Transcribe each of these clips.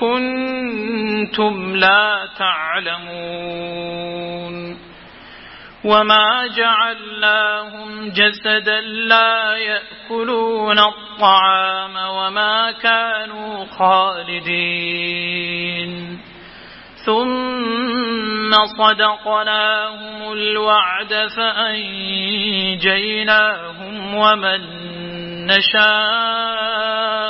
كنتم لا تعلمون وما جعلناهم جسدا لا يأكلون الطعام وما كانوا خالدين ثم صدقناهم الوعد فأنجيناهم ومن نشاء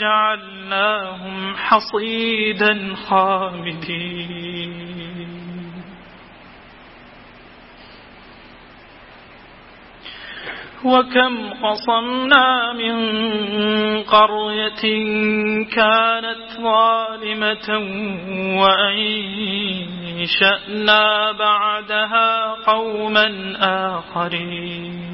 جعلناهم حصيدا خامدين. وكم قصمنا من قرية كانت ظالمة وأنشأنا بعدها قوما آخرين.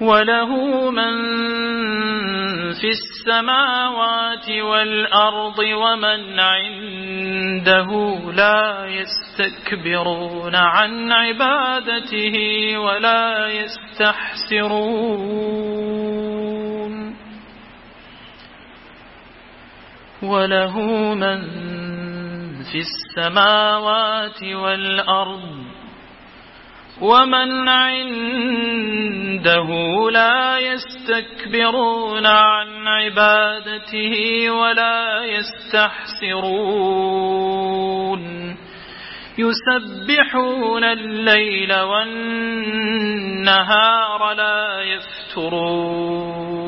وله من في السماوات والأرض ومن عنده لا يستكبرون عن عبادته ولا يستحسرون وله من في السماوات والأرض ومن عنده لا يستكبرون عن عبادته ولا يستحسرون. يسبحون الليل والنهار لا يفترون.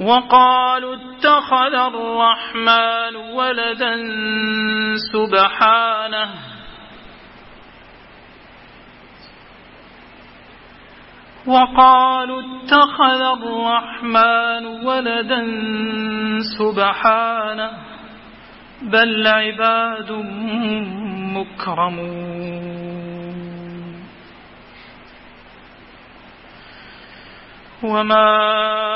وقالوا اتخذ الرحمن ولدا سبحانه. وقالوا اتخذ الرحمن ولدا سبحانه. بل عباد مكرمون. وما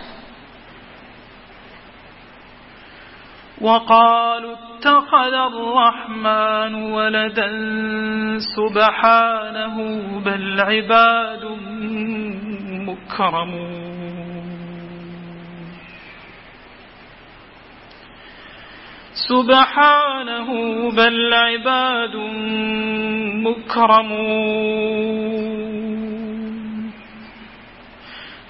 وقالوا اتخذ الرحمن ولدا سبحانه بل عباد مكرمون. سبحانه بل عباد مكرمون.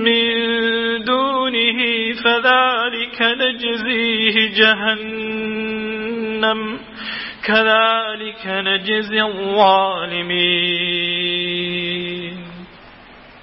من دونه فذلك نجزيه جهنم كذلك نجزي الظالمين.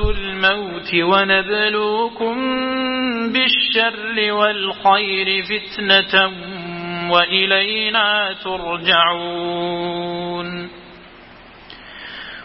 الموت ونبلوكم بالشر والخير فتنة وإلينا ترجعون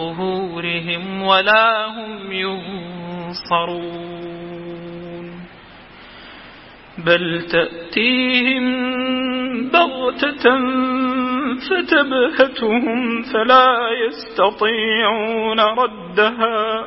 ظهورهم ولا هم ينصرون. بل تأتيهم بغتة فتبهتهم فلا يستطيعون ردها.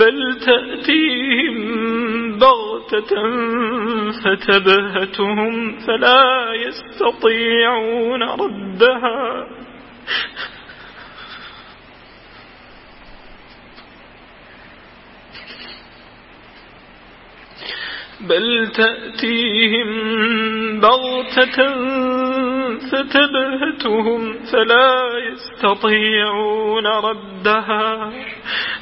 بل تأتيهم بغتة فتبهتهم فلا يستطيعون ردها. بل تأتيهم بغتة فتبهتهم فلا يستطيعون ردها.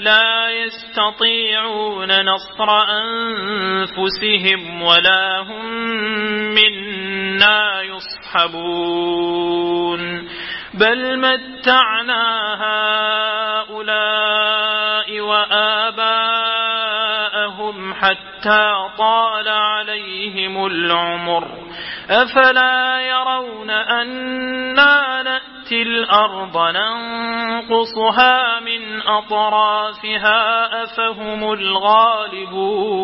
لا يستطيعون نصر أنفسهم ولا هم منا يصحبون. بل متعنا هؤلاء وآباءهم حتى طال عليهم العمر. أفلا يرون أنا نأتي الأرض ننقصها من أطرافها أفهم الغالبون.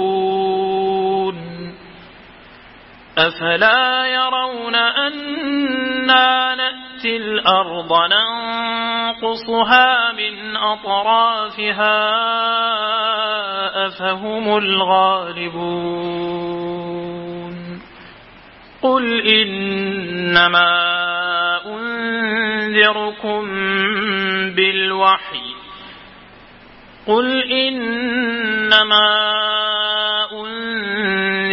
أفلا يرون أنا نأتي الأرض ننقصها من أطرافها أفهم الغالبون قل إنما أنذركم بالوحي قل إنما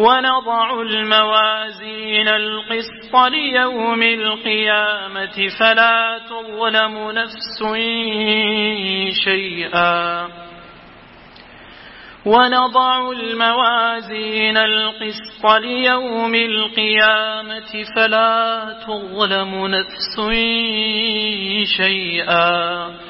ونضع الموازين القسط ليوم القيامة فلا تظلم نفس شيئا. ونضع الموازين القسط ليوم القيامة فلا تظلم نفس شيئا.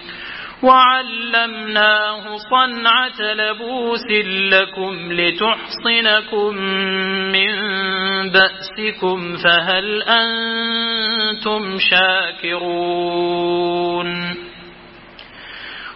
وعلمناه صنعة لبوس لكم لتحصنكم من بأسكم فهل أنتم شاكرون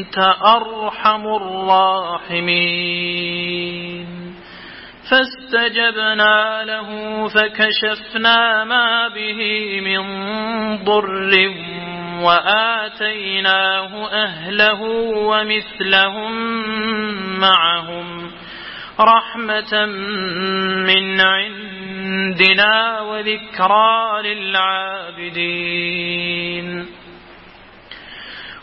وأنت أرحم الراحمين. فاستجبنا له فكشفنا ما به من ضر وآتيناه أهله ومثلهم معهم. رحمة من عندنا وذكرى للعابدين.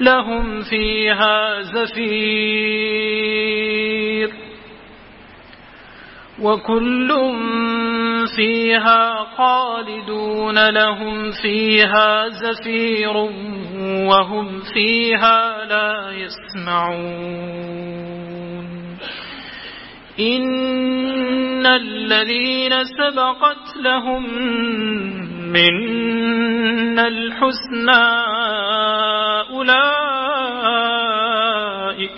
لهم فيها زفير وكل فيها خالدون لهم فيها زفير وهم فيها لا يسمعون إن الذين سبقت لهم من الحسنى أولئك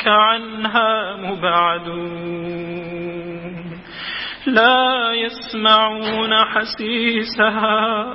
عنها مبعدون. لا يسمعون حسيسها.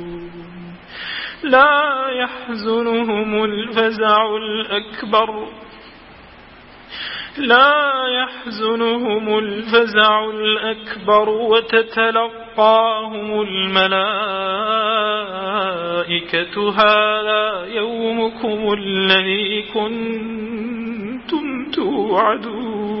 لا يحزنهم الفزع الأكبر. لا يحزنهم الفزع الأكبر وتتلقاهم الملائكة. هذا يومكم الذي كنتم توعدون.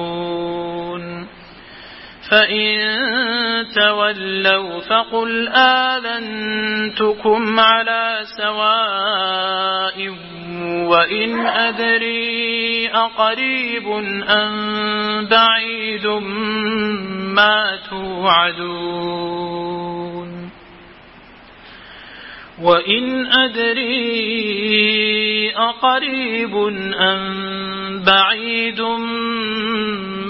فإن تولوا فقل آذنتكم على سواء وإن أدري أقريب أم بعيد ما توعدون وإن أدري أقريب أم بعيد ما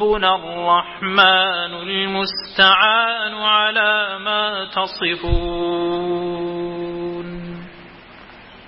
وربنا الرحمن المستعان على ما تصفون.